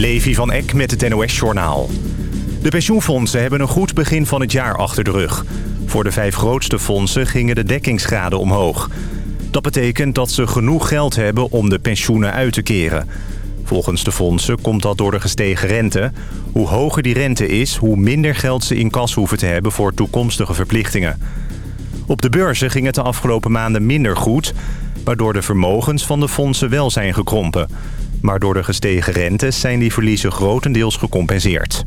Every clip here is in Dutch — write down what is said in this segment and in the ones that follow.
Levi van Eck met het NOS-journaal. De pensioenfondsen hebben een goed begin van het jaar achter de rug. Voor de vijf grootste fondsen gingen de dekkingsgraden omhoog. Dat betekent dat ze genoeg geld hebben om de pensioenen uit te keren. Volgens de fondsen komt dat door de gestegen rente. Hoe hoger die rente is, hoe minder geld ze in kas hoeven te hebben voor toekomstige verplichtingen. Op de beurzen ging het de afgelopen maanden minder goed... waardoor de vermogens van de fondsen wel zijn gekrompen. Maar door de gestegen rentes zijn die verliezen grotendeels gecompenseerd.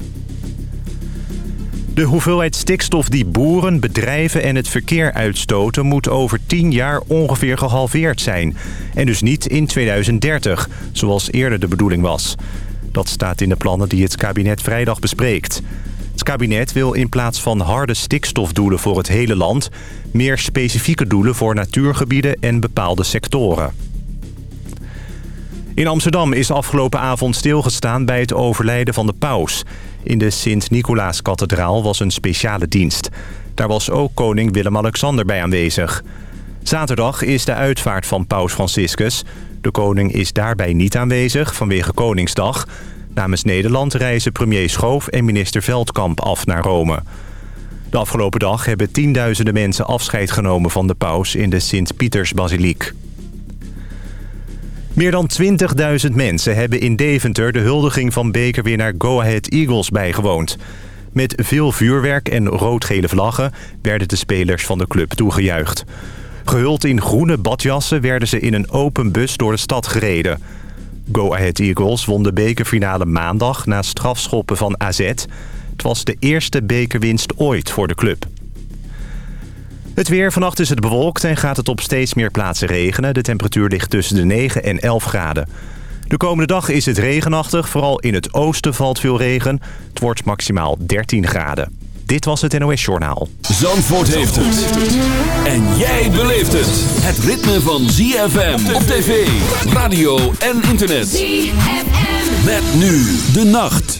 De hoeveelheid stikstof die boeren, bedrijven en het verkeer uitstoten... moet over 10 jaar ongeveer gehalveerd zijn. En dus niet in 2030, zoals eerder de bedoeling was. Dat staat in de plannen die het kabinet vrijdag bespreekt. Het kabinet wil in plaats van harde stikstofdoelen voor het hele land... meer specifieke doelen voor natuurgebieden en bepaalde sectoren. In Amsterdam is afgelopen avond stilgestaan bij het overlijden van de paus. In de Sint-Nicolaas-kathedraal was een speciale dienst. Daar was ook koning Willem-Alexander bij aanwezig. Zaterdag is de uitvaart van paus Franciscus. De koning is daarbij niet aanwezig vanwege Koningsdag. Namens Nederland reizen premier Schoof en minister Veldkamp af naar Rome. De afgelopen dag hebben tienduizenden mensen afscheid genomen van de paus in de Sint-Pietersbasiliek. Meer dan 20.000 mensen hebben in Deventer de huldiging van bekerwinnaar Go Ahead Eagles bijgewoond. Met veel vuurwerk en rood-gele vlaggen werden de spelers van de club toegejuicht. Gehuld in groene badjassen werden ze in een open bus door de stad gereden. Go Ahead Eagles won de bekerfinale maandag na strafschoppen van AZ. Het was de eerste bekerwinst ooit voor de club. Het weer. Vannacht is het bewolkt en gaat het op steeds meer plaatsen regenen. De temperatuur ligt tussen de 9 en 11 graden. De komende dag is het regenachtig. Vooral in het oosten valt veel regen. Het wordt maximaal 13 graden. Dit was het NOS Journaal. Zandvoort heeft het. En jij beleeft het. Het ritme van ZFM op tv, radio en internet. ZFM. Met nu de nacht.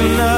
enough.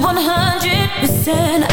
100,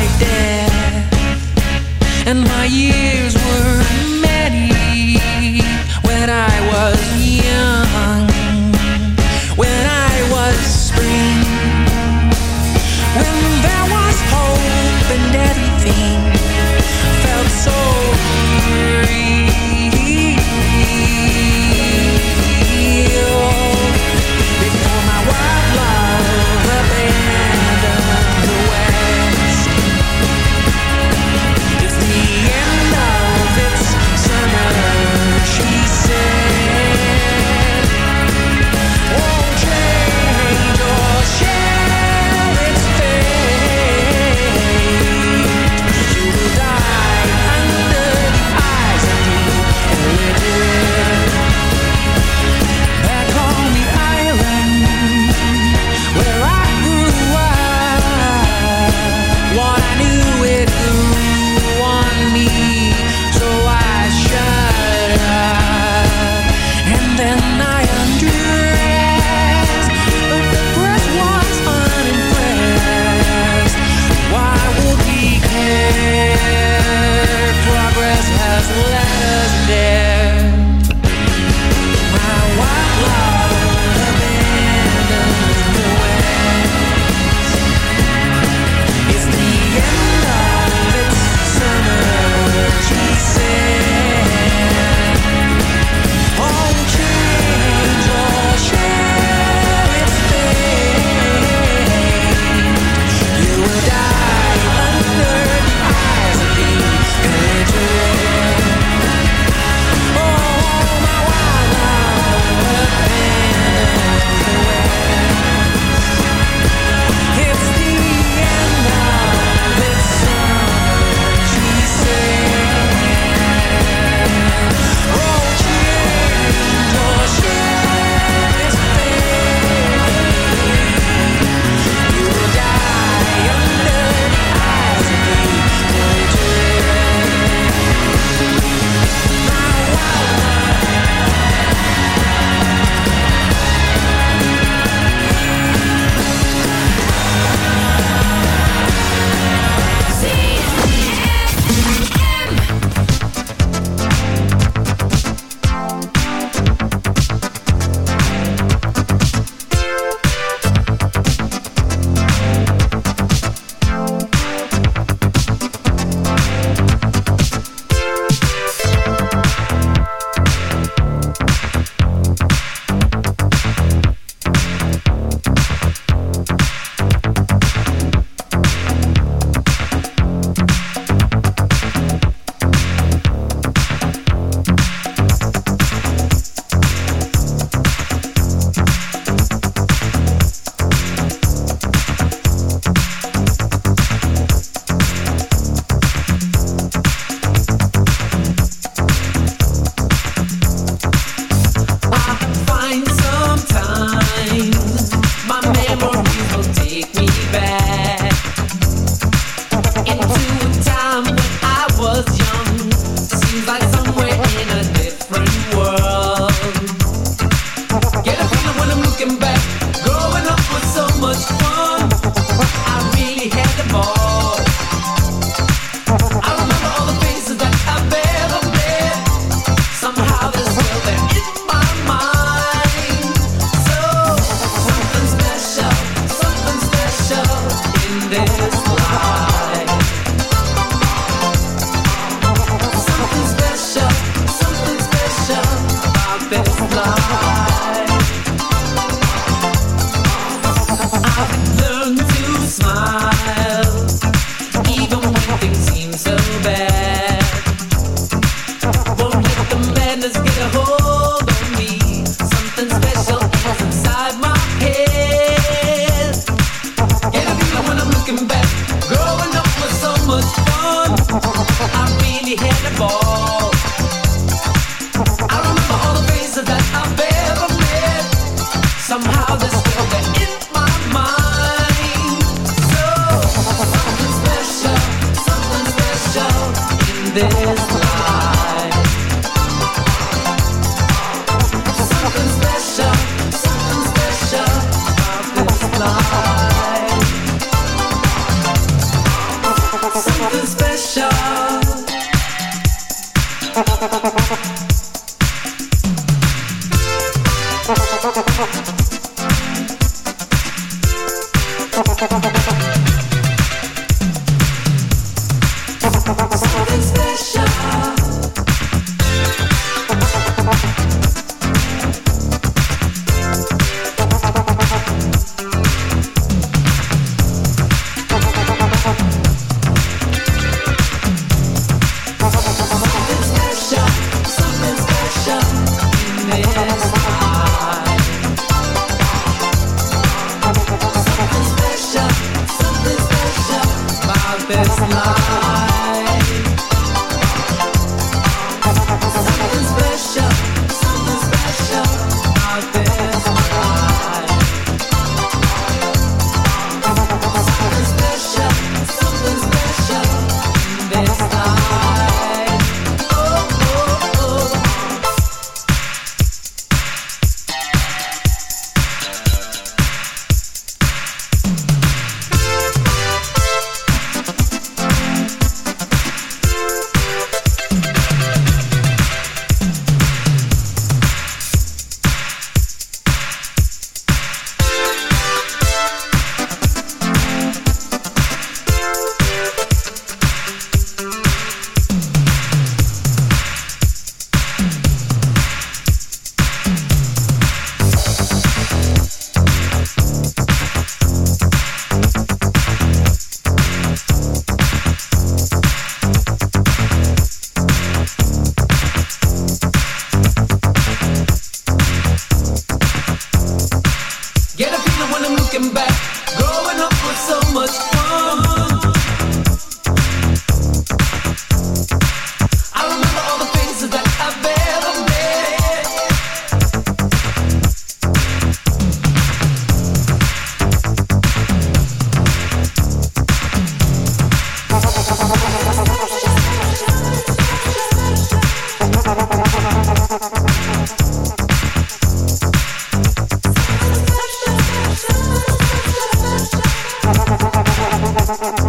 like that. And my years.